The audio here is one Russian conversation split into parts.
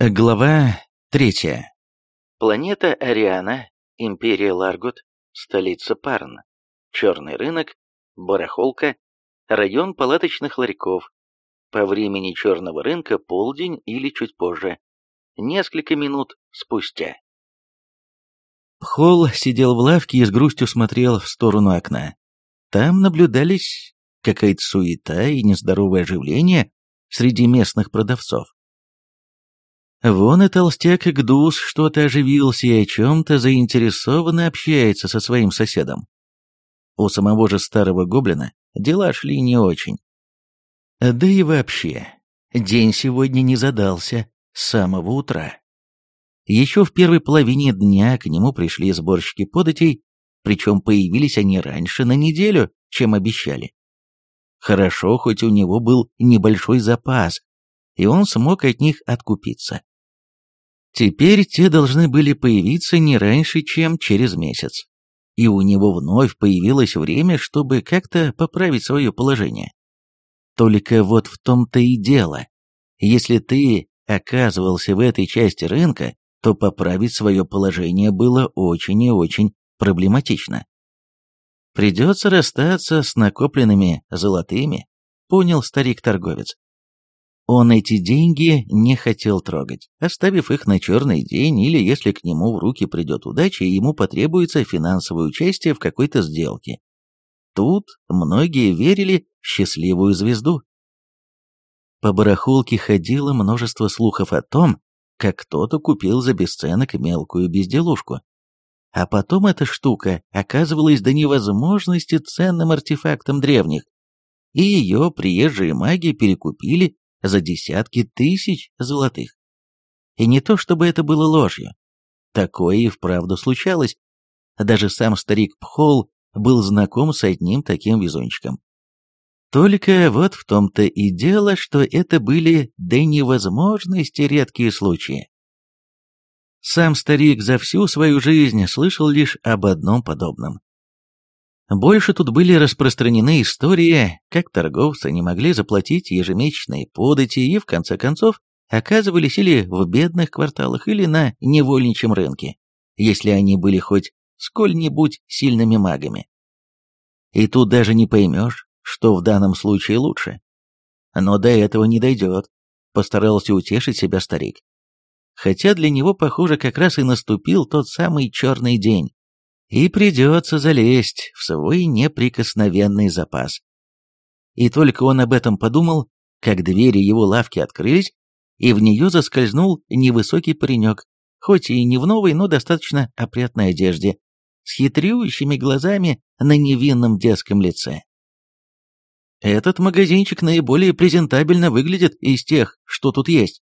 Глава третья. Планета Ариана, Империя Ларгут, столица Парн, черный рынок, барахолка, район палаточных ларьков. По времени черного рынка полдень или чуть позже. Несколько минут спустя. Холл сидел в лавке и с грустью смотрел в сторону окна. Там наблюдались какая-то суета и нездоровое оживление среди местных продавцов. Вон и толстяк Гдус что-то оживился и о чем-то заинтересованно общается со своим соседом. У самого же старого гоблина дела шли не очень. Да и вообще, день сегодня не задался с самого утра. Еще в первой половине дня к нему пришли сборщики податей, причем появились они раньше на неделю, чем обещали. Хорошо, хоть у него был небольшой запас, и он смог от них откупиться. Теперь те должны были появиться не раньше, чем через месяц. И у него вновь появилось время, чтобы как-то поправить свое положение. Только вот в том-то и дело. Если ты оказывался в этой части рынка, то поправить свое положение было очень и очень проблематично. Придется расстаться с накопленными золотыми, понял старик-торговец. Он эти деньги не хотел трогать, оставив их на черный день или если к нему в руки придет удача и ему потребуется финансовое участие в какой-то сделке. Тут многие верили в счастливую звезду. По барахолке ходило множество слухов о том, как кто-то купил за бесценок мелкую безделушку. А потом эта штука оказывалась до невозможности ценным артефактом древних, и ее приезжие маги перекупили за десятки тысяч золотых. И не то чтобы это было ложью. Такое и вправду случалось. Даже сам старик Пхол был знаком с одним таким везунчиком. Только вот в том-то и дело, что это были до невозможности редкие случаи. Сам старик за всю свою жизнь слышал лишь об одном подобном. Больше тут были распространены истории, как торговцы не могли заплатить ежемесячные подати и, в конце концов, оказывались или в бедных кварталах, или на невольничьем рынке, если они были хоть сколь-нибудь сильными магами. И тут даже не поймешь, что в данном случае лучше. Но до этого не дойдет, постарался утешить себя старик. Хотя для него, похоже, как раз и наступил тот самый черный день, и придется залезть в свой неприкосновенный запас. И только он об этом подумал, как двери его лавки открылись, и в нее заскользнул невысокий паренек, хоть и не в новой, но достаточно опрятной одежде, с хитрющими глазами на невинном детском лице. «Этот магазинчик наиболее презентабельно выглядит из тех, что тут есть»,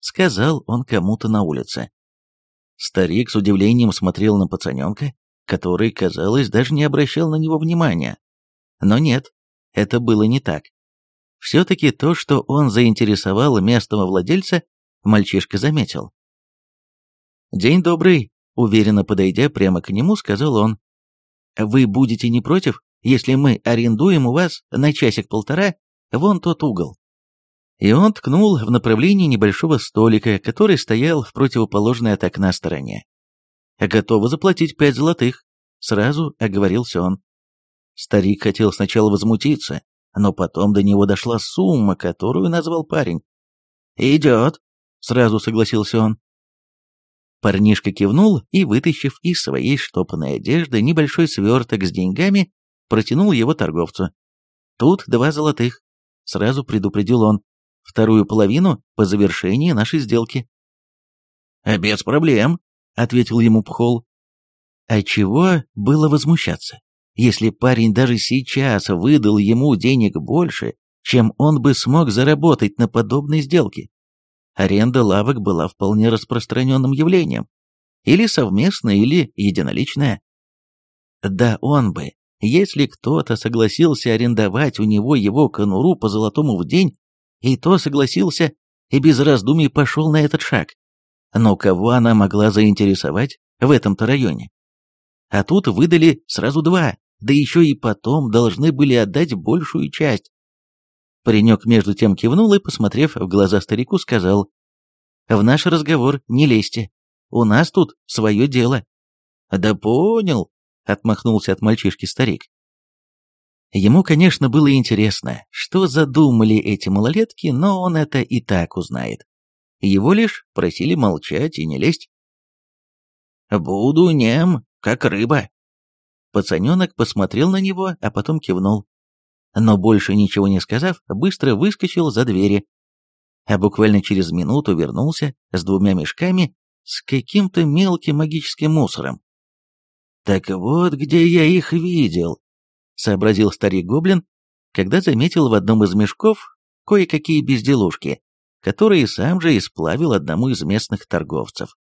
сказал он кому-то на улице. Старик с удивлением смотрел на пацаненка, который, казалось, даже не обращал на него внимания. Но нет, это было не так. Все-таки то, что он заинтересовал местного владельца, мальчишка заметил. «День добрый», — уверенно подойдя прямо к нему, сказал он. «Вы будете не против, если мы арендуем у вас на часик-полтора вон тот угол?» И он ткнул в направлении небольшого столика, который стоял в противоположной от окна стороне. Готова заплатить пять золотых», — сразу оговорился он. Старик хотел сначала возмутиться, но потом до него дошла сумма, которую назвал парень. «Идет», — сразу согласился он. Парнишка кивнул и, вытащив из своей штопанной одежды небольшой сверток с деньгами, протянул его торговцу. «Тут два золотых», — сразу предупредил он. «Вторую половину по завершении нашей сделки». «Без проблем», — ответил ему Пхол. А чего было возмущаться, если парень даже сейчас выдал ему денег больше, чем он бы смог заработать на подобной сделке? Аренда лавок была вполне распространенным явлением. Или совместная, или единоличная. Да он бы, если кто-то согласился арендовать у него его конуру по золотому в день, и то согласился и без раздумий пошел на этот шаг. Но кого она могла заинтересовать в этом-то районе? А тут выдали сразу два, да еще и потом должны были отдать большую часть. Паренек между тем кивнул и, посмотрев в глаза старику, сказал, В наш разговор не лезьте. У нас тут свое дело». «Да понял», — отмахнулся от мальчишки старик. Ему, конечно, было интересно, что задумали эти малолетки, но он это и так узнает. Его лишь просили молчать и не лезть. «Буду нем, как рыба». Пацаненок посмотрел на него, а потом кивнул. Но больше ничего не сказав, быстро выскочил за двери. А буквально через минуту вернулся с двумя мешками с каким-то мелким магическим мусором. «Так вот, где я их видел», — сообразил старик-гоблин, когда заметил в одном из мешков кое-какие безделушки, которые сам же исплавил одному из местных торговцев.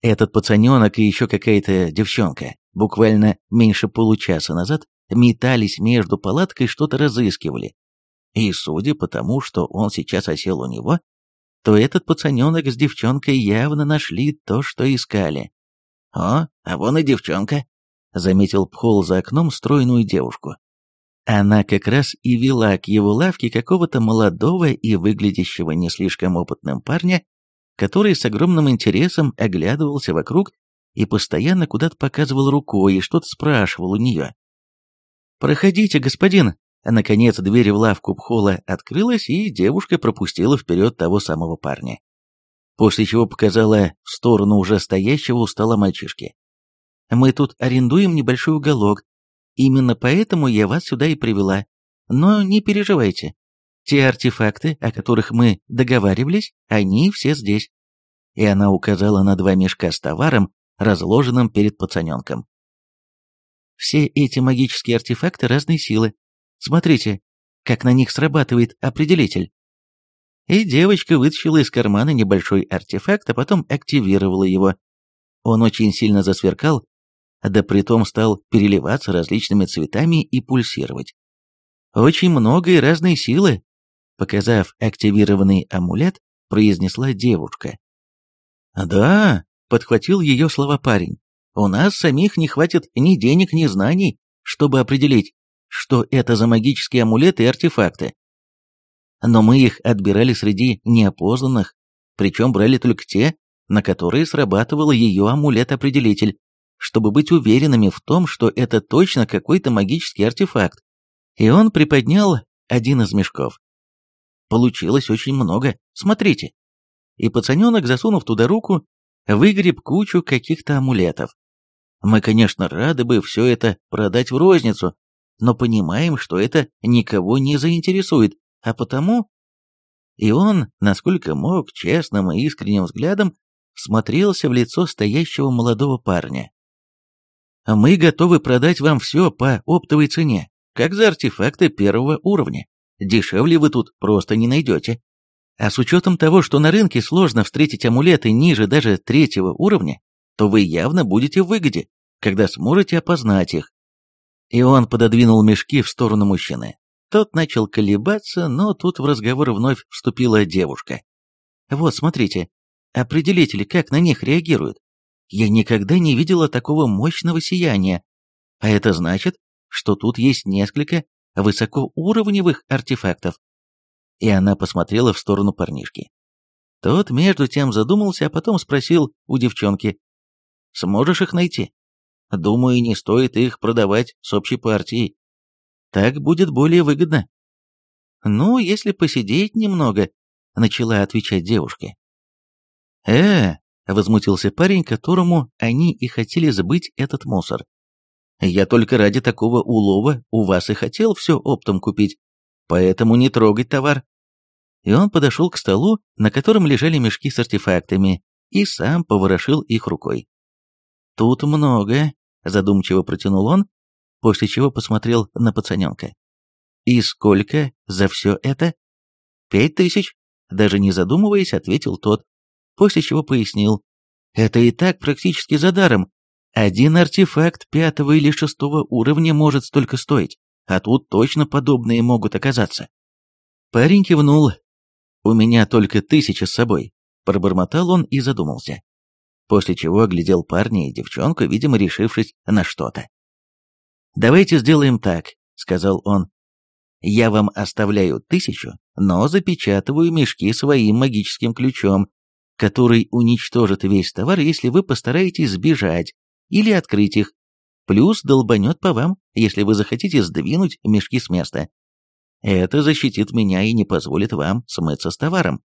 Этот пацаненок и еще какая-то девчонка буквально меньше получаса назад метались между палаткой, что-то разыскивали. И судя по тому, что он сейчас осел у него, то этот пацаненок с девчонкой явно нашли то, что искали. «О, а вон и девчонка», — заметил Пхол за окном стройную девушку. Она как раз и вела к его лавке какого-то молодого и выглядящего не слишком опытным парня, который с огромным интересом оглядывался вокруг и постоянно куда-то показывал рукой и что-то спрашивал у нее. «Проходите, господин!» Наконец дверь в лавку Пхола открылась, и девушка пропустила вперед того самого парня. После чего показала в сторону уже стоящего у стола мальчишки. «Мы тут арендуем небольшой уголок, Именно поэтому я вас сюда и привела. Но не переживайте. Те артефакты, о которых мы договаривались, они все здесь». И она указала на два мешка с товаром, разложенным перед пацаненком. Все эти магические артефакты разной силы. Смотрите, как на них срабатывает определитель. И девочка вытащила из кармана небольшой артефакт, а потом активировала его. Он очень сильно засверкал, да притом стал переливаться различными цветами и пульсировать. Очень много и разной силы, показав активированный амулет, произнесла девушка. «Да», — подхватил ее слова парень, — «у нас самих не хватит ни денег, ни знаний, чтобы определить, что это за магические амулеты и артефакты. Но мы их отбирали среди неопознанных, причем брали только те, на которые срабатывал ее амулет-определитель, чтобы быть уверенными в том, что это точно какой-то магический артефакт. И он приподнял один из мешков. Получилось очень много, смотрите. И пацаненок, засунув туда руку, выгреб кучу каких-то амулетов. Мы, конечно, рады бы все это продать в розницу, но понимаем, что это никого не заинтересует, а потому... И он, насколько мог, честным и искренним взглядом смотрелся в лицо стоящего молодого парня. Мы готовы продать вам все по оптовой цене, как за артефакты первого уровня. Дешевле вы тут просто не найдете. А с учетом того, что на рынке сложно встретить амулеты ниже даже третьего уровня, то вы явно будете в выгоде, когда сможете опознать их. И он пододвинул мешки в сторону мужчины. Тот начал колебаться, но тут в разговор вновь вступила девушка. «Вот, смотрите, определители как на них реагируют. Я никогда не видела такого мощного сияния. А это значит, что тут есть несколько высокоуровневых артефактов. И она посмотрела в сторону парнишки. Тот между тем задумался, а потом спросил у девчонки. «Сможешь их найти?» «Думаю, не стоит их продавать с общей партией. Так будет более выгодно». «Ну, если посидеть немного», — начала отвечать девушка. «Э, Возмутился парень, которому они и хотели забыть этот мусор. «Я только ради такого улова у вас и хотел все оптом купить, поэтому не трогать товар». И он подошел к столу, на котором лежали мешки с артефактами, и сам поворошил их рукой. «Тут много», — задумчиво протянул он, после чего посмотрел на пацаненка. «И сколько за все это?» «Пять тысяч», — даже не задумываясь, ответил тот после чего пояснил. Это и так практически за даром. Один артефакт пятого или шестого уровня может столько стоить, а тут точно подобные могут оказаться. Парень кивнул. «У меня только тысяча с собой», — пробормотал он и задумался. После чего оглядел парня и девчонку, видимо, решившись на что-то. «Давайте сделаем так», — сказал он. «Я вам оставляю тысячу, но запечатываю мешки своим магическим ключом, который уничтожит весь товар, если вы постараетесь сбежать или открыть их, плюс долбанет по вам, если вы захотите сдвинуть мешки с места. Это защитит меня и не позволит вам смыться с товаром.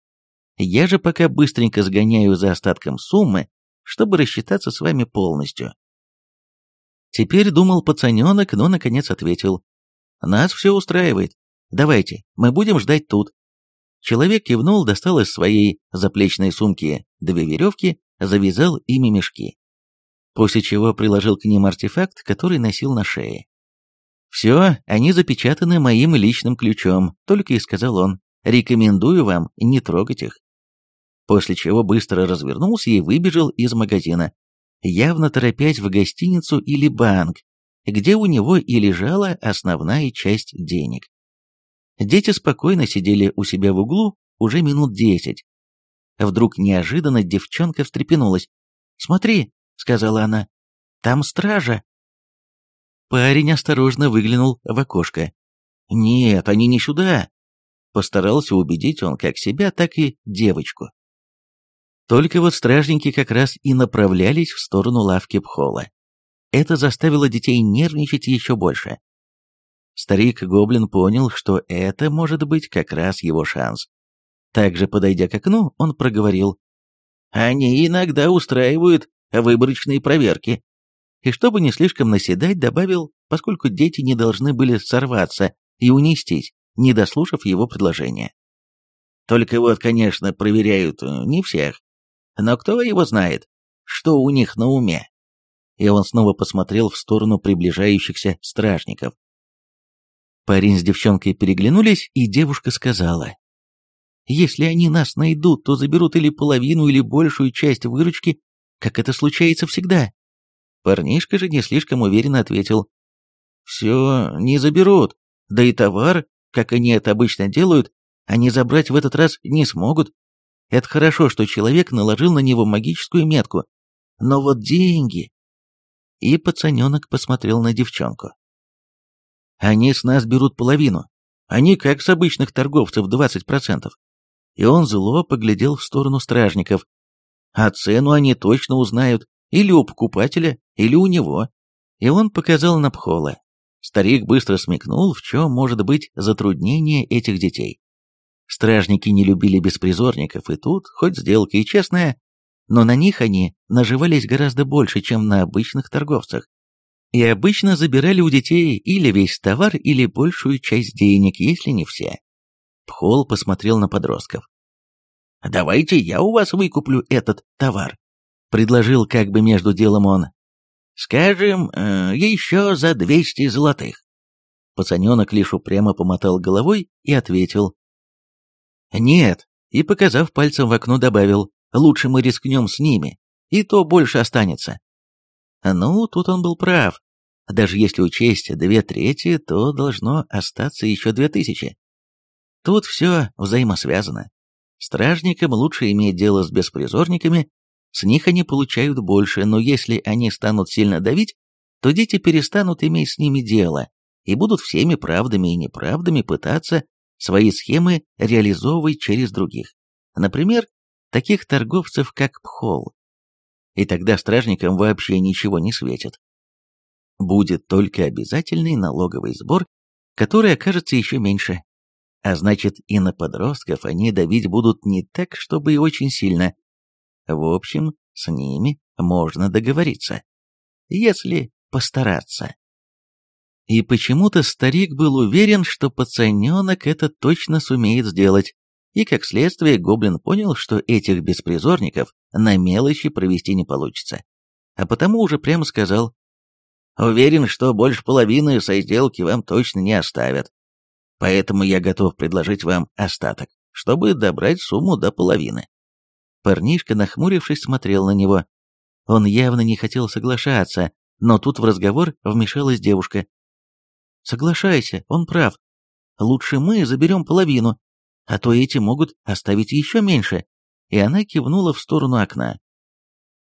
Я же пока быстренько сгоняю за остатком суммы, чтобы рассчитаться с вами полностью. Теперь думал пацаненок, но наконец ответил. Нас все устраивает. Давайте, мы будем ждать тут. Человек кивнул, достал из своей заплечной сумки две веревки, завязал ими мешки. После чего приложил к ним артефакт, который носил на шее. «Все, они запечатаны моим личным ключом», — только и сказал он. «Рекомендую вам не трогать их». После чего быстро развернулся и выбежал из магазина, явно торопясь в гостиницу или банк, где у него и лежала основная часть денег. Дети спокойно сидели у себя в углу уже минут десять. Вдруг неожиданно девчонка встрепенулась. «Смотри», — сказала она, — «там стража». Парень осторожно выглянул в окошко. «Нет, они не сюда!» Постарался убедить он как себя, так и девочку. Только вот стражники как раз и направлялись в сторону лавки Пхола. Это заставило детей нервничать еще больше. Старик-гоблин понял, что это может быть как раз его шанс. Также, подойдя к окну, он проговорил. «Они иногда устраивают выборочные проверки и чтобы не слишком наседать, добавил, поскольку дети не должны были сорваться и унестись, не дослушав его предложения. Только вот, конечно, проверяют э, не всех. Но кто его знает, что у них на уме? И он снова посмотрел в сторону приближающихся стражников. Парень с девчонкой переглянулись, и девушка сказала, «Если они нас найдут, то заберут или половину, или большую часть выручки, как это случается всегда. Парнишка же не слишком уверенно ответил. «Все не заберут, да и товар, как они это обычно делают, они забрать в этот раз не смогут. Это хорошо, что человек наложил на него магическую метку, но вот деньги...» И пацаненок посмотрел на девчонку. «Они с нас берут половину, они как с обычных торговцев 20%. И он зло поглядел в сторону стражников. А цену они точно узнают, или у покупателя, или у него. И он показал на Пхола. Старик быстро смекнул, в чем может быть затруднение этих детей. Стражники не любили беспризорников, и тут, хоть сделка и честная, но на них они наживались гораздо больше, чем на обычных торговцах. И обычно забирали у детей или весь товар, или большую часть денег, если не все. Пхол посмотрел на подростков. «Давайте я у вас выкуплю этот товар», предложил как бы между делом он. «Скажем, э, еще за двести золотых». Пацаненок лишь упрямо помотал головой и ответил. «Нет», и, показав пальцем в окно, добавил, «лучше мы рискнем с ними, и то больше останется». Ну, тут он был прав. Даже если учесть две трети, то должно остаться еще две тысячи. Тут все взаимосвязано. Стражникам лучше иметь дело с беспризорниками, с них они получают больше, но если они станут сильно давить, то дети перестанут иметь с ними дело и будут всеми правдами и неправдами пытаться свои схемы реализовывать через других. Например, таких торговцев, как Пхол. И тогда стражникам вообще ничего не светит. Будет только обязательный налоговый сбор, который окажется еще меньше. А значит, и на подростков они давить будут не так, чтобы и очень сильно, в общем, с ними можно договориться, если постараться. И почему-то старик был уверен, что пацаненок это точно сумеет сделать, и как следствие гоблин понял, что этих беспризорников на мелочи провести не получится. А потому уже прямо сказал, «Уверен, что больше половины со сделки вам точно не оставят. Поэтому я готов предложить вам остаток, чтобы добрать сумму до половины». Парнишка, нахмурившись, смотрел на него. Он явно не хотел соглашаться, но тут в разговор вмешалась девушка. «Соглашайся, он прав. Лучше мы заберем половину, а то эти могут оставить еще меньше». И она кивнула в сторону окна.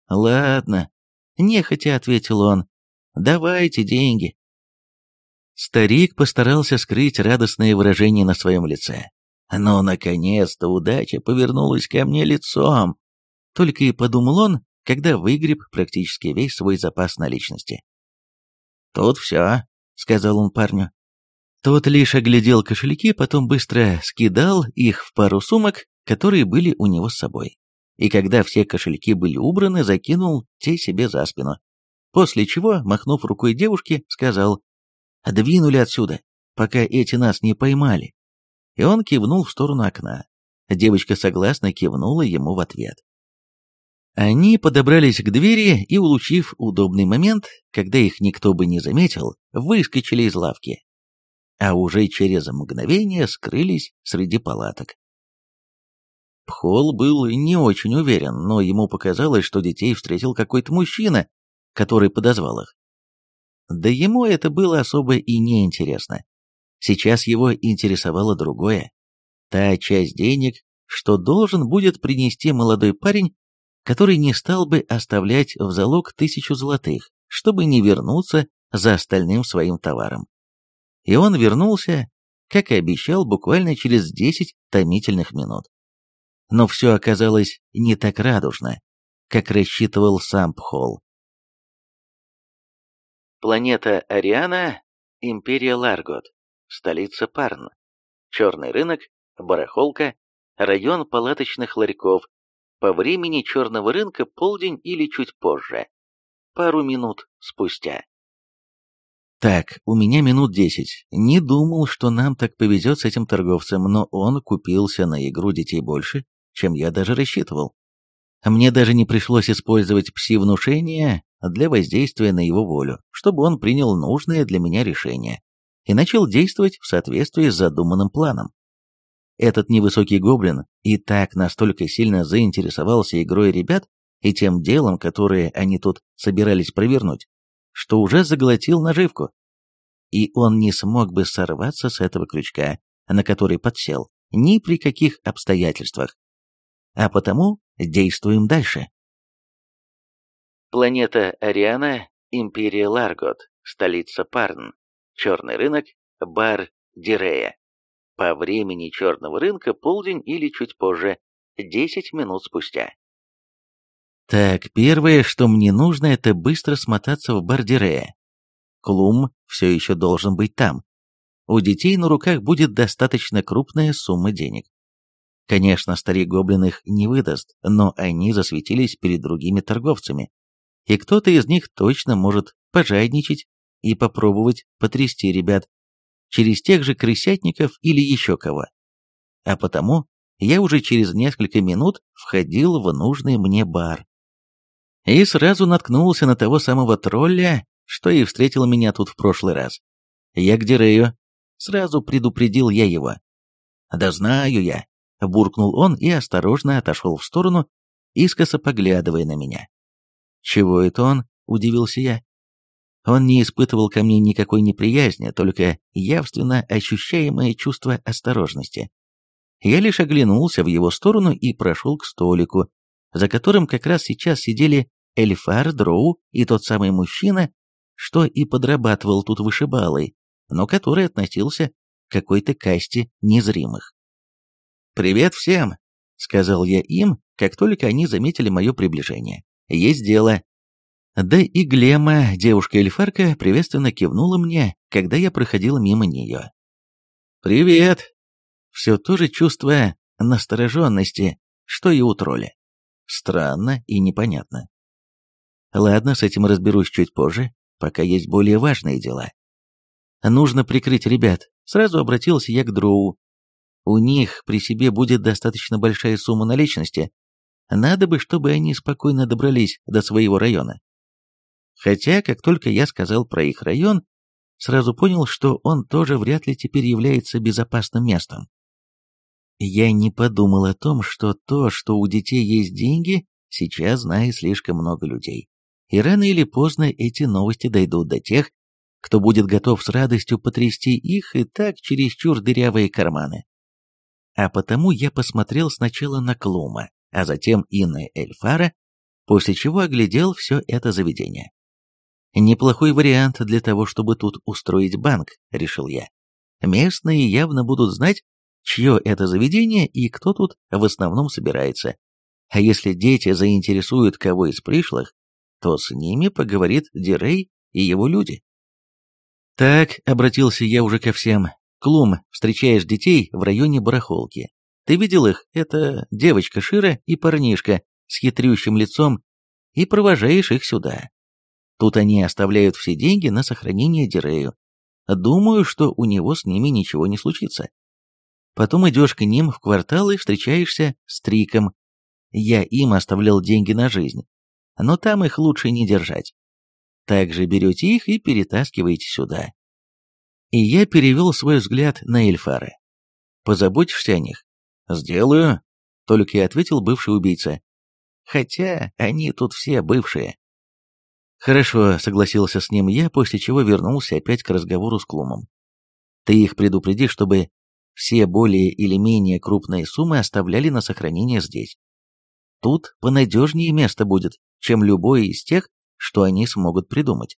«Ладно», — нехотя ответил он, — «давайте деньги». Старик постарался скрыть радостное выражение на своем лице. Но, наконец-то, удача повернулась ко мне лицом. Только и подумал он, когда выгреб практически весь свой запас наличности. «Тут все», — сказал он парню. Тот лишь оглядел кошельки, потом быстро скидал их в пару сумок, которые были у него с собой. И когда все кошельки были убраны, закинул те себе за спину. После чего, махнув рукой девушке, сказал «Двинули отсюда, пока эти нас не поймали». И он кивнул в сторону окна. Девочка согласно кивнула ему в ответ. Они подобрались к двери и, улучив удобный момент, когда их никто бы не заметил, выскочили из лавки. А уже через мгновение скрылись среди палаток. Пхол был не очень уверен, но ему показалось, что детей встретил какой-то мужчина, который подозвал их. Да ему это было особо и не интересно. Сейчас его интересовало другое. Та часть денег, что должен будет принести молодой парень который не стал бы оставлять в залог тысячу золотых, чтобы не вернуться за остальным своим товаром. И он вернулся, как и обещал, буквально через 10 томительных минут. Но все оказалось не так радужно, как рассчитывал сам Пхол. Планета Ариана, Империя Ларгот, столица Парн, черный рынок, барахолка, район палаточных ларьков, по времени черного рынка полдень или чуть позже. Пару минут спустя. Так, у меня минут десять. Не думал, что нам так повезет с этим торговцем, но он купился на игру детей больше, чем я даже рассчитывал. Мне даже не пришлось использовать пси-внушение для воздействия на его волю, чтобы он принял нужное для меня решение и начал действовать в соответствии с задуманным планом. Этот невысокий гоблин и так настолько сильно заинтересовался игрой ребят и тем делом, которое они тут собирались провернуть, что уже заглотил наживку. И он не смог бы сорваться с этого крючка, на который подсел, ни при каких обстоятельствах. А потому действуем дальше. Планета Ариана, Империя Ларгот, столица Парн, черный рынок, бар Дирея. По времени черного рынка полдень или чуть позже, 10 минут спустя. Так, первое, что мне нужно, это быстро смотаться в Бардирея. Клум все еще должен быть там. У детей на руках будет достаточно крупная сумма денег. Конечно, старик Гоблин их не выдаст, но они засветились перед другими торговцами. И кто-то из них точно может пожадничать и попробовать потрясти ребят, через тех же крысятников или еще кого. А потому я уже через несколько минут входил в нужный мне бар. И сразу наткнулся на того самого тролля, что и встретил меня тут в прошлый раз. Я к Дирею. Сразу предупредил я его. «Да знаю я», — буркнул он и осторожно отошел в сторону, искоса поглядывая на меня. «Чего это он?» — удивился я. Он не испытывал ко мне никакой неприязни, только явственно ощущаемое чувство осторожности. Я лишь оглянулся в его сторону и прошел к столику, за которым как раз сейчас сидели Эльфар, Дроу и тот самый мужчина, что и подрабатывал тут вышибалой, но который относился к какой-то касте незримых. «Привет всем!» — сказал я им, как только они заметили мое приближение. «Есть дело. Да и Глема, девушка-эльфарка, приветственно кивнула мне, когда я проходил мимо нее. «Привет!» Все то же чувство настороженности, что и у тролля. Странно и непонятно. Ладно, с этим разберусь чуть позже, пока есть более важные дела. Нужно прикрыть ребят. Сразу обратился я к Дроу. У них при себе будет достаточно большая сумма наличности. Надо бы, чтобы они спокойно добрались до своего района. Хотя, как только я сказал про их район, сразу понял, что он тоже вряд ли теперь является безопасным местом. Я не подумал о том, что то, что у детей есть деньги, сейчас знает слишком много людей. И рано или поздно эти новости дойдут до тех, кто будет готов с радостью потрясти их и так чересчур дырявые карманы. А потому я посмотрел сначала на Клума, а затем и на Эльфара, после чего оглядел все это заведение. Неплохой вариант для того, чтобы тут устроить банк, решил я. Местные явно будут знать, чье это заведение и кто тут в основном собирается. А если дети заинтересуют кого из пришлых, то с ними поговорит Дирей и его люди. Так, обратился я уже ко всем. Клум, встречаешь детей в районе барахолки. Ты видел их? Это девочка Шира и парнишка с хитрющим лицом, и провожаешь их сюда. Тут они оставляют все деньги на сохранение Дирею. Думаю, что у него с ними ничего не случится. Потом идешь к ним в квартал и встречаешься с Триком. Я им оставлял деньги на жизнь, но там их лучше не держать. Также берете их и перетаскиваете сюда. И я перевел свой взгляд на Эльфары. Позаботишься о них? Сделаю, только и ответил бывший убийца. Хотя они тут все бывшие. Хорошо, согласился с ним я, после чего вернулся опять к разговору с Клумом. Ты их предупреди, чтобы все более или менее крупные суммы оставляли на сохранение здесь. Тут понадежнее место будет, чем любое из тех, что они смогут придумать.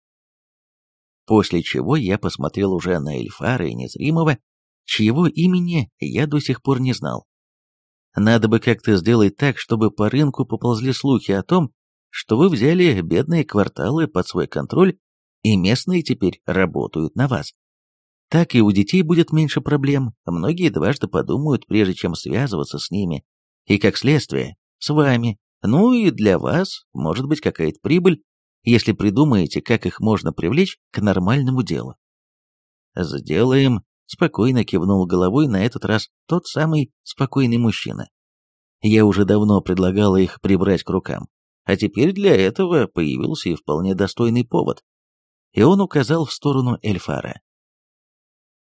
После чего я посмотрел уже на Эльфара и Незримого, чьего имени я до сих пор не знал. Надо бы как-то сделать так, чтобы по рынку поползли слухи о том, что вы взяли бедные кварталы под свой контроль, и местные теперь работают на вас. Так и у детей будет меньше проблем, многие дважды подумают, прежде чем связываться с ними, и, как следствие, с вами. Ну и для вас может быть какая-то прибыль, если придумаете, как их можно привлечь к нормальному делу. «Сделаем», — спокойно кивнул головой на этот раз тот самый спокойный мужчина. Я уже давно предлагал их прибрать к рукам, а теперь для этого появился и вполне достойный повод. И он указал в сторону Эльфара.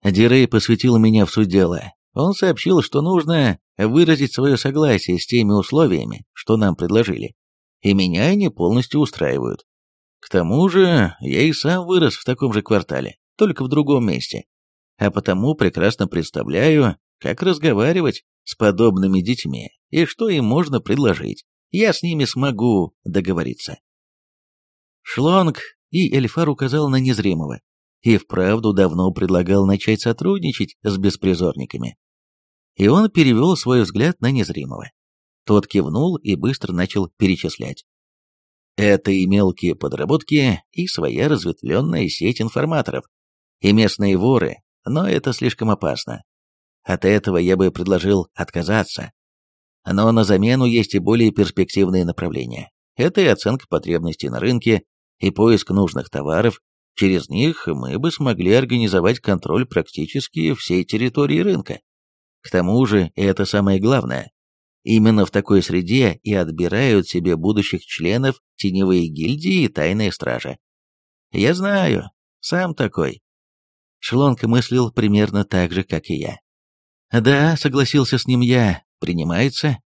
Дирей посвятил меня в суть дела. Он сообщил, что нужно выразить свое согласие с теми условиями, что нам предложили. И меня они полностью устраивают. К тому же, я и сам вырос в таком же квартале, только в другом месте. А потому прекрасно представляю, как разговаривать с подобными детьми и что им можно предложить. Я с ними смогу договориться. Шлонг и Эльфар указал на незримого. И вправду давно предлагал начать сотрудничать с беспризорниками. И он перевел свой взгляд на незримого. Тот кивнул и быстро начал перечислять. Это и мелкие подработки, и своя разветвленная сеть информаторов, и местные воры, но это слишком опасно. От этого я бы предложил отказаться. Но на замену есть и более перспективные направления. Это и оценка потребностей на рынке, и поиск нужных товаров. Через них мы бы смогли организовать контроль практически всей территории рынка. К тому же, и это самое главное, Именно в такой среде и отбирают себе будущих членов теневые гильдии и тайная стража. Я знаю, сам такой. Шлонка мыслил примерно так же, как и я. Да, согласился с ним я, принимается.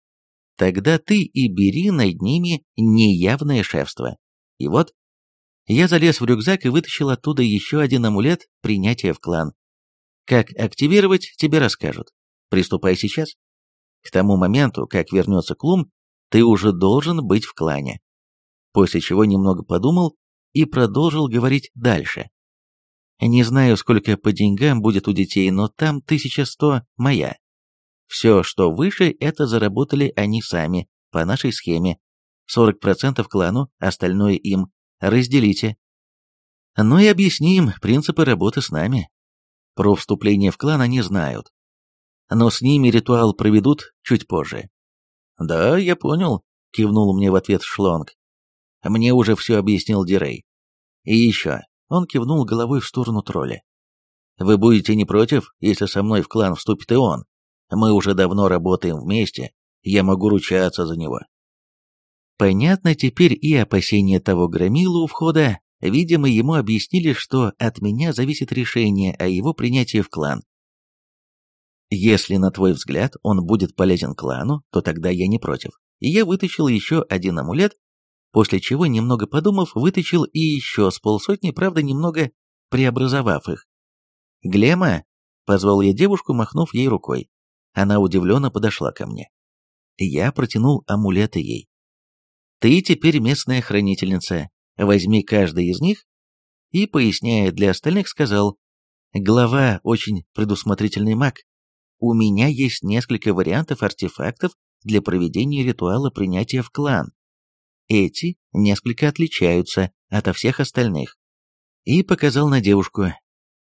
Тогда ты и бери над ними неявное шефство. И вот, я залез в рюкзак и вытащил оттуда еще один амулет принятия в клан. Как активировать, тебе расскажут. Приступай сейчас. К тому моменту, как вернется Клум, ты уже должен быть в клане. После чего немного подумал и продолжил говорить дальше. Не знаю, сколько по деньгам будет у детей, но там 1100 моя. Все, что выше, это заработали они сами, по нашей схеме. 40% клану, остальное им. Разделите. Ну и объясним принципы работы с нами. Про вступление в клан они знают, но с ними ритуал проведут чуть позже. «Да, я понял», — кивнул мне в ответ Шлонг. «Мне уже все объяснил Дирей. И еще», — он кивнул головой в сторону тролля. «Вы будете не против, если со мной в клан вступит и он? Мы уже давно работаем вместе, я могу ручаться за него». Понятно теперь и опасения того громилу у входа. Видимо, ему объяснили, что от меня зависит решение о его принятии в клан. Если, на твой взгляд, он будет полезен клану, то тогда я не против. И я вытащил еще один амулет, после чего, немного подумав, вытащил и еще с полсотни, правда, немного преобразовав их. «Глема!» — позвал я девушку, махнув ей рукой. Она удивленно подошла ко мне. Я протянул амулеты ей. «Ты теперь местная хранительница. Возьми каждый из них». И, поясняя для остальных, сказал, «Глава очень предусмотрительный маг, у меня есть несколько вариантов артефактов для проведения ритуала принятия в клан. Эти несколько отличаются ото всех остальных. И показал на девушку.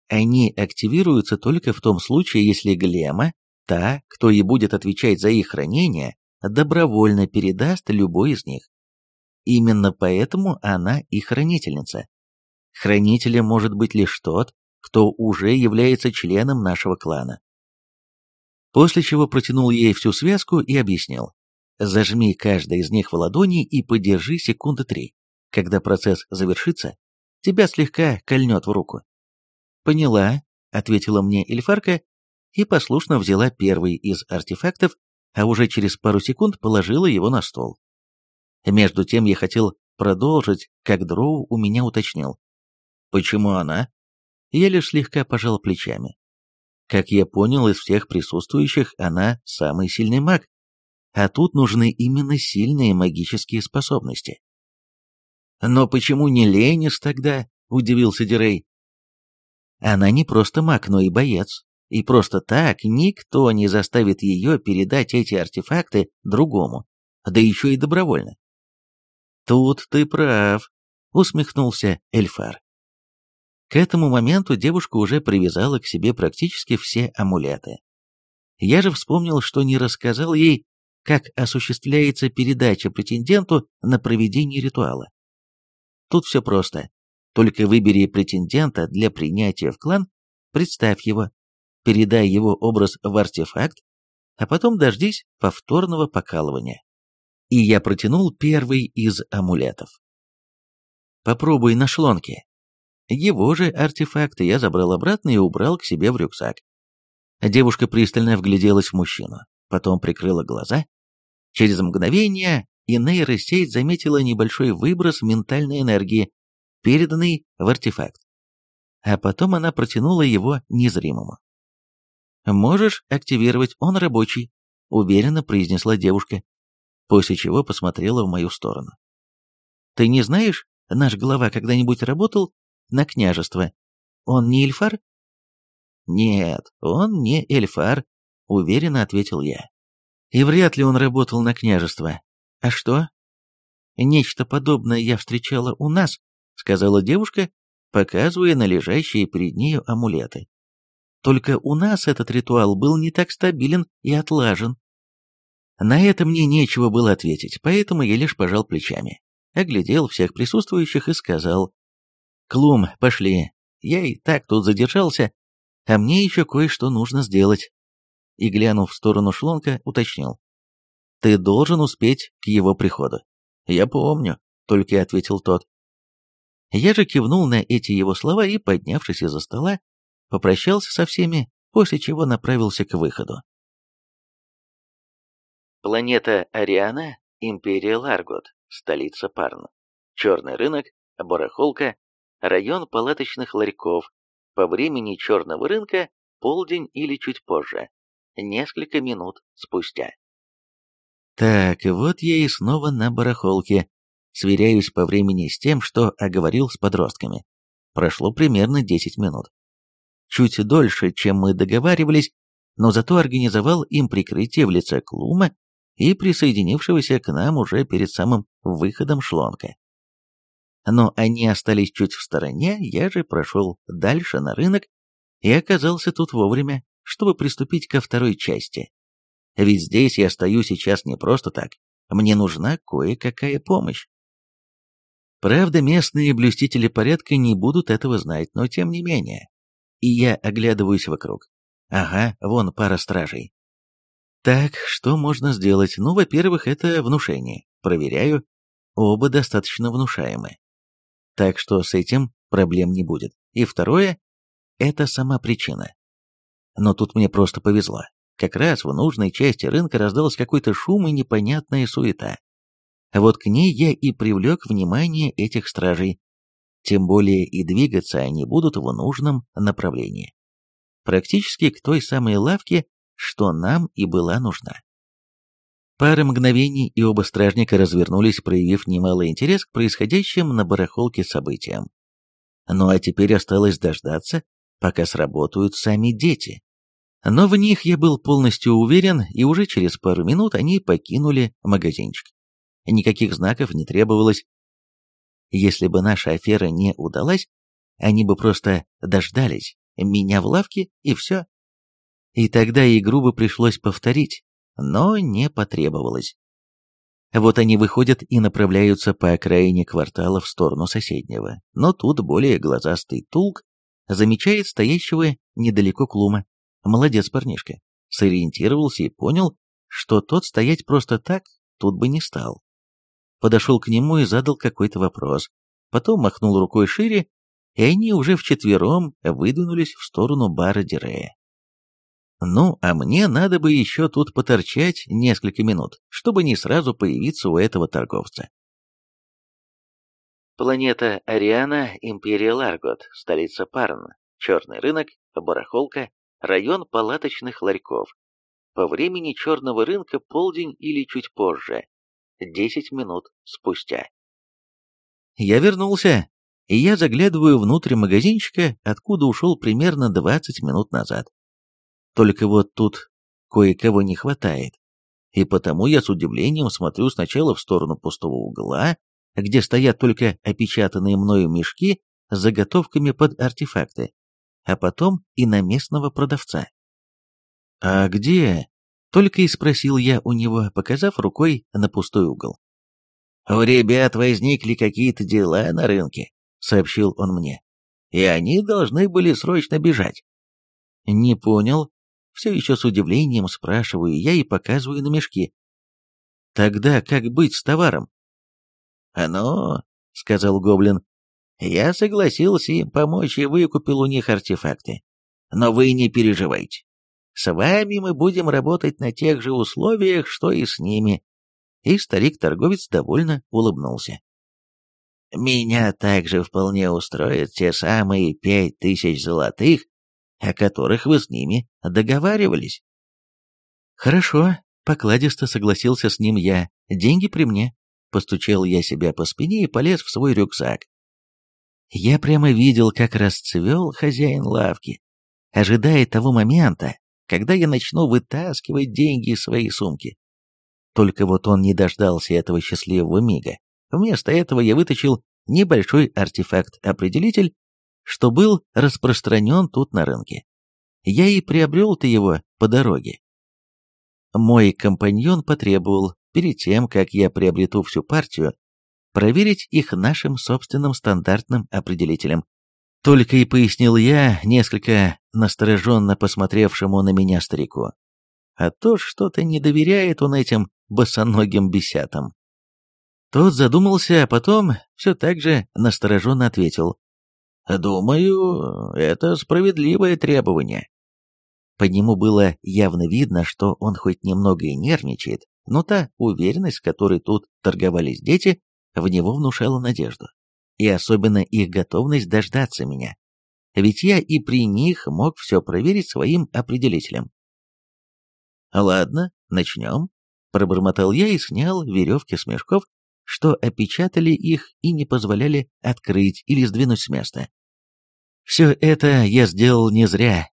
Они активируются только в том случае, если Глема, та, кто и будет отвечать за их хранение, добровольно передаст любой из них. Именно поэтому она и хранительница. Хранителем может быть лишь тот, кто уже является членом нашего клана. После чего протянул ей всю связку и объяснил. Зажми каждый из них в ладони и подержи секунды три. Когда процесс завершится, тебя слегка кольнет в руку. «Поняла», — ответила мне эльфарка и послушно взяла первый из артефактов, а уже через пару секунд положила его на стол. Между тем я хотел продолжить, как Дроу у меня уточнил. «Почему она?» Я лишь слегка пожал плечами. Как я понял, из всех присутствующих она самый сильный маг, а тут нужны именно сильные магические способности. «Но почему не Ленис тогда?» — удивился Дирей. «Она не просто маг, но и боец. И просто так никто не заставит ее передать эти артефакты другому, да еще и добровольно». «Тут ты прав», — усмехнулся Эльфар. К этому моменту девушка уже привязала к себе практически все амулеты. Я же вспомнил, что не рассказал ей, как осуществляется передача претенденту на проведение ритуала. Тут все просто. Только выбери претендента для принятия в клан, представь его, передай его образ в артефакт, а потом дождись повторного покалывания. И я протянул первый из амулетов. Попробуй на шлонке. Его же артефакты я забрал обратно и убрал к себе в рюкзак. Девушка пристально вгляделась в мужчину, потом прикрыла глаза. Через мгновение и нейросеть заметила небольшой выброс ментальной энергии, переданный в артефакт. А потом она протянула его незримому. «Можешь активировать, он рабочий», — уверенно произнесла девушка, после чего посмотрела в мою сторону. «Ты не знаешь, наш глава когда-нибудь работал на княжество. Он не эльфар?» «Нет, он не эльфар», — уверенно ответил я. «И вряд ли он работал на княжество. А что?» «Нечто подобное я встречала у нас», — сказала девушка, показывая на лежащие перед нею амулеты. «Только у нас этот ритуал был не так стабилен и отлажен». На это мне нечего было ответить, поэтому я лишь пожал плечами, оглядел всех присутствующих и сказал, «Клум, пошли. Я и так тут задержался, а мне еще кое-что нужно сделать». И, глянув в сторону шлонка, уточнил. «Ты должен успеть к его приходу». «Я помню», — только и ответил тот. Я же кивнул на эти его слова и, поднявшись из-за стола, попрощался со всеми, после чего направился к выходу. Планета Ариана, Империя Ларгот, столица Парн. Черный рынок, барахолка, район палаточных ларьков, по времени черного рынка полдень или чуть позже, несколько минут спустя. Так, вот я и снова на барахолке. Сверяюсь по времени с тем, что оговорил с подростками. Прошло примерно 10 минут. Чуть дольше, чем мы договаривались, но зато организовал им прикрытие в лице Клума и присоединившегося к нам уже перед самым выходом шлонка но они остались чуть в стороне, я же прошел дальше на рынок и оказался тут вовремя, чтобы приступить ко второй части. Ведь здесь я стою сейчас не просто так, мне нужна кое-какая помощь. Правда, местные блюстители порядка не будут этого знать, но тем не менее. И я оглядываюсь вокруг. Ага, вон пара стражей. Так, что можно сделать? Ну, во-первых, это внушение. Проверяю. Оба достаточно внушаемые так что с этим проблем не будет. И второе – это сама причина. Но тут мне просто повезло. Как раз в нужной части рынка раздался какой-то шум и непонятная суета. Вот к ней я и привлек внимание этих стражей. Тем более и двигаться они будут в нужном направлении. Практически к той самой лавке, что нам и была нужна. Пара мгновений, и оба стражника развернулись, проявив немалый интерес к происходящим на барахолке событиям. Ну а теперь осталось дождаться, пока сработают сами дети. Но в них я был полностью уверен, и уже через пару минут они покинули магазинчик. Никаких знаков не требовалось. Если бы наша афера не удалась, они бы просто дождались меня в лавке, и все. И тогда игру бы пришлось повторить, но не потребовалось. Вот они выходят и направляются по окраине квартала в сторону соседнего, но тут более глазастый Тулк замечает стоящего недалеко Клума. Молодец парнишка. Сориентировался и понял, что тот стоять просто так тут бы не стал. Подошел к нему и задал какой-то вопрос. Потом махнул рукой шире, и они уже вчетвером выдвинулись в сторону бара Дирея. Ну, а мне надо бы еще тут поторчать несколько минут, чтобы не сразу появиться у этого торговца. Планета Ариана, Империя Ларгот, столица Парн, черный рынок, барахолка, район палаточных ларьков. По времени черного рынка полдень или чуть позже, 10 минут спустя. Я вернулся, и я заглядываю внутрь магазинчика, откуда ушел примерно 20 минут назад. Только вот тут кое-кого не хватает. И потому я с удивлением смотрю сначала в сторону пустого угла, где стоят только опечатанные мною мешки с заготовками под артефакты, а потом и на местного продавца. «А где?» — только и спросил я у него, показав рукой на пустой угол. «У ребят возникли какие-то дела на рынке», — сообщил он мне, — «и они должны были срочно бежать». «Не понял», все еще с удивлением спрашиваю я и показываю на мешки. Тогда как быть с товаром? «Ну, — сказал Гоблин, — я согласился им помочь и выкупил у них артефакты. Но вы не переживайте. С вами мы будем работать на тех же условиях, что и с ними. И старик-торговец довольно улыбнулся. Меня также вполне устроят те самые пять тысяч золотых, о которых вы с ними договаривались. Хорошо, покладисто согласился с ним я. Деньги при мне. Постучал я себя по спине и полез в свой рюкзак. Я прямо видел, как расцвел хозяин лавки, ожидая того момента, когда я начну вытаскивать деньги из своей сумки. Только вот он не дождался этого счастливого мига. Вместо этого я вытащил небольшой артефакт-определитель что был распространен тут на рынке. Я и приобрел-то его по дороге. Мой компаньон потребовал, перед тем, как я приобрету всю партию, проверить их нашим собственным стандартным определителем. Только и пояснил я, несколько настороженно посмотревшему на меня старику. А то что-то не доверяет он этим босоногим бесятам. Тот задумался, а потом все так же настороженно ответил. Думаю, это справедливое требование. По нему было явно видно, что он хоть немного и нервничает, но та уверенность, которой тут торговались дети, в него внушала надежду. И особенно их готовность дождаться меня. Ведь я и при них мог все проверить своим определителем. «Ладно, начнем», — пробормотал я и снял веревки с мешков, что опечатали их и не позволяли открыть или сдвинуть с места. Все это я сделал не зря.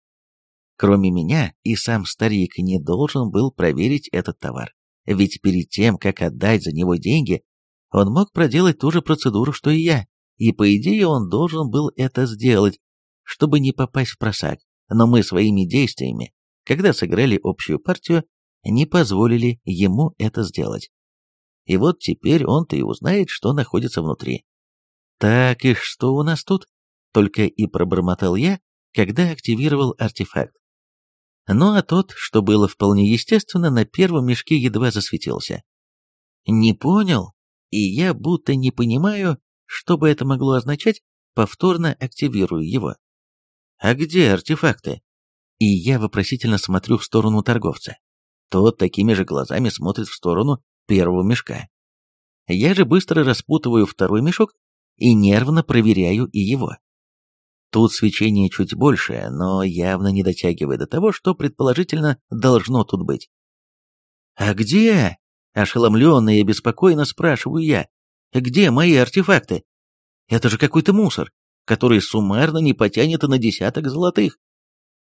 Кроме меня, и сам старик не должен был проверить этот товар. Ведь перед тем, как отдать за него деньги, он мог проделать ту же процедуру, что и я. И по идее он должен был это сделать, чтобы не попасть в просак. Но мы своими действиями, когда сыграли общую партию, не позволили ему это сделать. И вот теперь он-то и узнает, что находится внутри. Так и что у нас тут? Только и пробормотал я, когда активировал артефакт. Ну а тот, что было вполне естественно, на первом мешке едва засветился. Не понял, и я будто не понимаю, что бы это могло означать, повторно активирую его. А где артефакты? И я вопросительно смотрю в сторону торговца. Тот такими же глазами смотрит в сторону первого мешка. Я же быстро распутываю второй мешок и нервно проверяю и его. Тут свечение чуть большее, но явно не дотягивает до того, что предположительно должно тут быть. «А где?» – ошеломленно и беспокойно спрашиваю я. «Где мои артефакты? Это же какой-то мусор, который суммарно не потянет и на десяток золотых».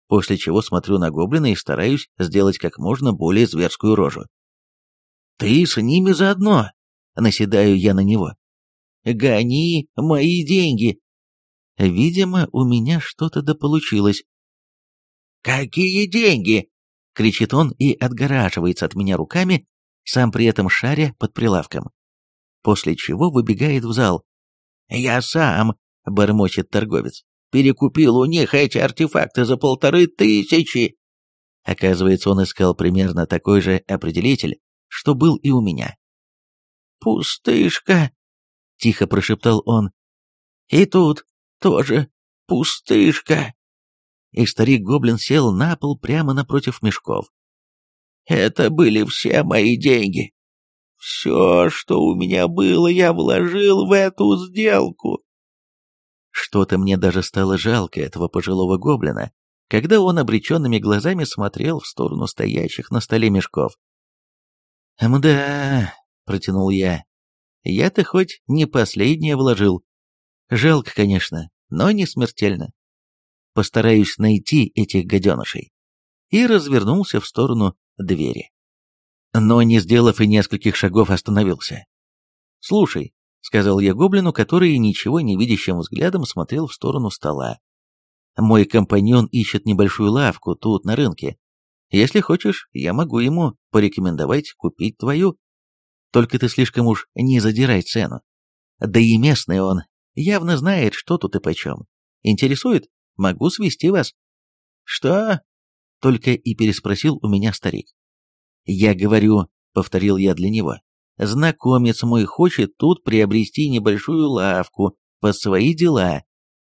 после чего смотрю на гоблина и стараюсь сделать как можно более зверскую рожу. «Ты с ними заодно!» — наседаю я на него. «Гони мои деньги!» Видимо, у меня что-то да получилось. «Какие деньги?» — кричит он и отгораживается от меня руками, сам при этом шаря под прилавком. После чего выбегает в зал. «Я сам», — бормочет торговец, — «перекупил у них эти артефакты за полторы тысячи». Оказывается, он искал примерно такой же определитель, что был и у меня. «Пустышка», — тихо прошептал он. «И тут тоже пустышка». И старик-гоблин сел на пол прямо напротив мешков. «Это были все мои деньги. Все, что у меня было, я вложил в эту сделку. Что-то мне даже стало жалко этого пожилого гоблина, когда он обреченными глазами смотрел в сторону стоящих на столе мешков. «Мда», — протянул я, — «я-то хоть не последнее вложил. Жалко, конечно, но не смертельно. Постараюсь найти этих гаденышей». И развернулся в сторону двери но, не сделав и нескольких шагов, остановился. «Слушай», — сказал я гоблину, который ничего не видящим взглядом смотрел в сторону стола. «Мой компаньон ищет небольшую лавку тут, на рынке. Если хочешь, я могу ему порекомендовать купить твою. Только ты слишком уж не задирай цену. Да и местный он явно знает, что тут и почем. Интересует? Могу свести вас». «Что?» — только и переспросил у меня старик. «Я говорю», — повторил я для него, — «знакомец мой хочет тут приобрести небольшую лавку под свои дела.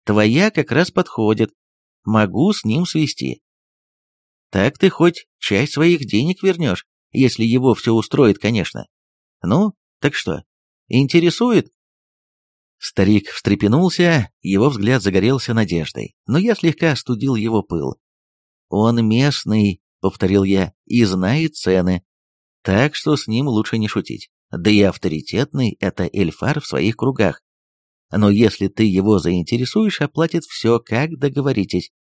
Твоя как раз подходит. Могу с ним свести». «Так ты хоть часть своих денег вернешь, если его все устроит, конечно. Ну, так что, интересует?» Старик встрепенулся, его взгляд загорелся надеждой, но я слегка остудил его пыл. «Он местный, повторил я, и знает цены. Так что с ним лучше не шутить. Да и авторитетный это эльфар в своих кругах. Но если ты его заинтересуешь, оплатит все, как договоритесь.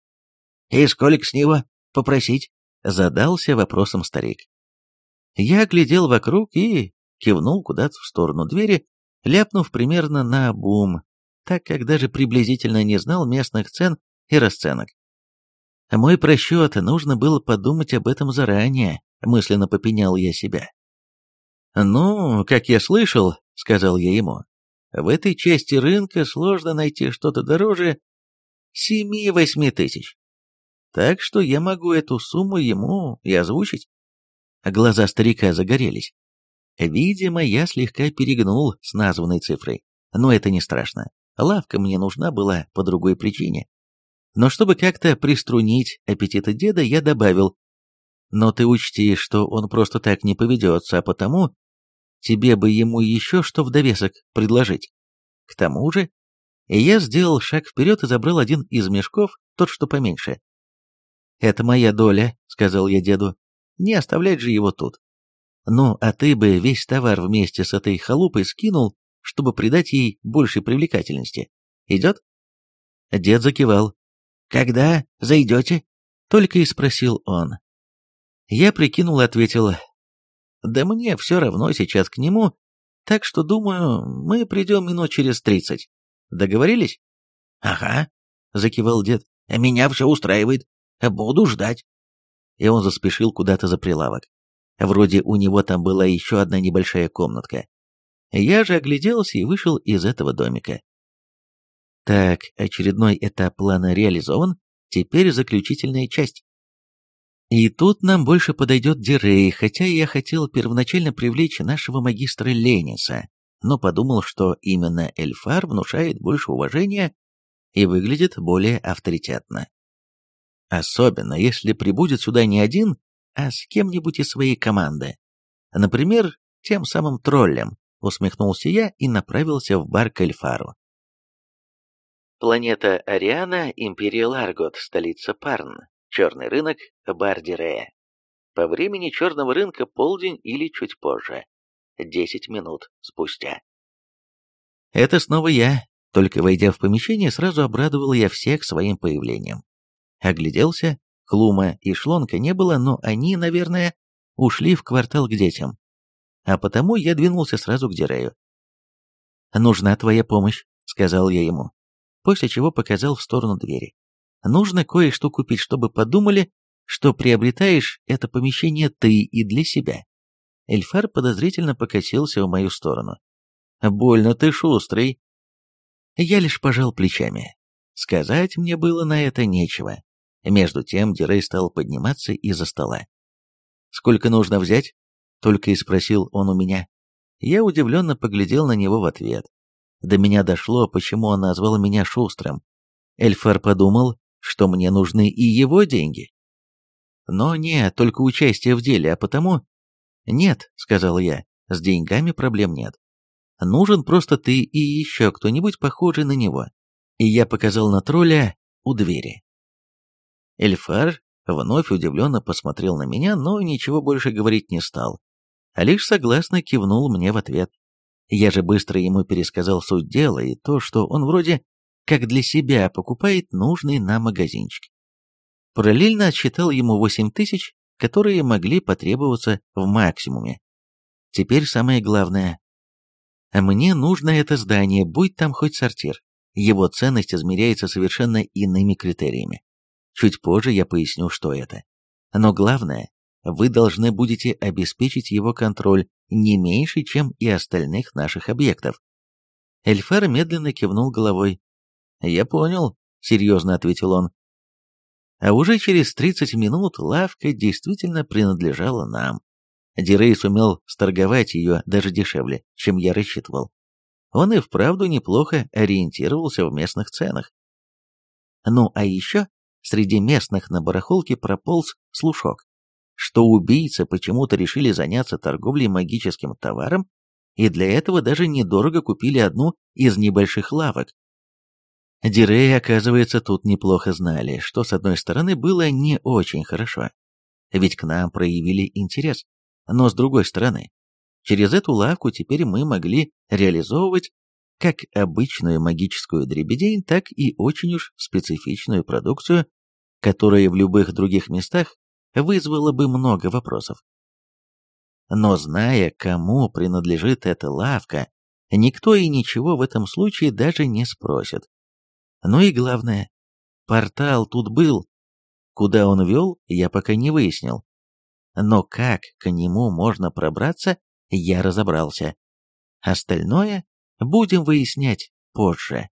И сколько с него попросить? Задался вопросом старик. Я глядел вокруг и кивнул куда-то в сторону двери, ляпнув примерно на бум, так как даже приблизительно не знал местных цен и расценок. Мой просчет, нужно было подумать об этом заранее, мысленно попенял я себя. «Ну, как я слышал», — сказал я ему, — «в этой части рынка сложно найти что-то дороже семи-восьми тысяч. Так что я могу эту сумму ему и озвучить». Глаза старика загорелись. Видимо, я слегка перегнул с названной цифрой, но это не страшно. Лавка мне нужна была по другой причине. Но чтобы как-то приструнить аппетиты деда, я добавил, «Но ты учти, что он просто так не поведется, а потому тебе бы ему еще что в довесок предложить. К тому же...» Я сделал шаг вперед и забрал один из мешков, тот, что поменьше. «Это моя доля», — сказал я деду, — «не оставлять же его тут. Ну, а ты бы весь товар вместе с этой халупой скинул, чтобы придать ей большей привлекательности. Идет?» Дед закивал. «Когда зайдете?» — только и спросил он. Я прикинул и ответил, «Да мне все равно сейчас к нему, так что, думаю, мы придем минут через тридцать. Договорились?» «Ага», — закивал дед, «меня все устраивает. Буду ждать». И он заспешил куда-то за прилавок. Вроде у него там была еще одна небольшая комнатка. Я же огляделся и вышел из этого домика. Так, очередной этап плана реализован, теперь заключительная часть. И тут нам больше подойдет Дирей, хотя я хотел первоначально привлечь нашего магистра Лениса, но подумал, что именно Эльфар внушает больше уважения и выглядит более авторитетно. Особенно, если прибудет сюда не один, а с кем-нибудь из своей команды. Например, тем самым троллем, усмехнулся я и направился в бар к Эльфару. Планета Ариана, Империя Ларгот, столица Парн, черный рынок Бардирея. По времени черного рынка полдень или чуть позже. Десять минут спустя. Это снова я, только войдя в помещение, сразу обрадовал я всех своим появлением. Огляделся, Клума и Шлонка не было, но они, наверное, ушли в квартал к детям. А потому я двинулся сразу к Дирею. «Нужна твоя помощь», — сказал я ему, после чего показал в сторону двери. «Нужно кое-что купить, чтобы подумали, что приобретаешь это помещение ты и для себя». Эльфар подозрительно покосился в мою сторону. «Больно ты шустрый». Я лишь пожал плечами. Сказать мне было на это нечего. Между тем Дирей стал подниматься из-за стола. «Сколько нужно взять?» — только и спросил он у меня. Я удивленно поглядел на него в ответ. До меня дошло, почему он назвал меня шустрым. Эльфар подумал, что мне нужны и его деньги. Но нет, только участие в деле, а потому... «Нет», — сказал я, — «с деньгами проблем нет. Нужен просто ты и еще кто-нибудь похожий на него». И я показал на тролля у двери. Эльфар вновь удивленно посмотрел на меня, но ничего больше говорить не стал, а лишь согласно кивнул мне в ответ. Я же быстро ему пересказал суть дела и то, что он вроде как для себя покупает нужный нам магазинчик. Параллельно отсчитал ему 8 тысяч, которые могли потребоваться в максимуме. Теперь самое главное. Мне нужно это здание, будь там хоть сортир. Его ценность измеряется совершенно иными критериями. Чуть позже я поясню, что это. Но главное, вы должны будете обеспечить его контроль не меньше, чем и остальных наших объектов. Эльфар медленно кивнул головой. «Я понял», — серьезно ответил он. А уже через 30 минут лавка действительно принадлежала нам. Дирей сумел сторговать ее даже дешевле, чем я рассчитывал. Он и вправду неплохо ориентировался в местных ценах. Ну а еще среди местных на барахолке прополз слушок, что убийцы почему-то решили заняться торговлей магическим товаром и для этого даже недорого купили одну из небольших лавок. Дирей, оказывается, тут неплохо знали, что с одной стороны было не очень хорошо, ведь к нам проявили интерес, но с другой стороны, через эту лавку теперь мы могли реализовывать как обычную магическую дребедень, так и очень уж специфичную продукцию, которая в любых других местах вызвала бы много вопросов. Но зная, кому принадлежит эта лавка, никто и ничего в этом случае даже не спросит. Ну и главное, портал тут был. Куда он вел, я пока не выяснил. Но как к нему можно пробраться, я разобрался. Остальное будем выяснять позже.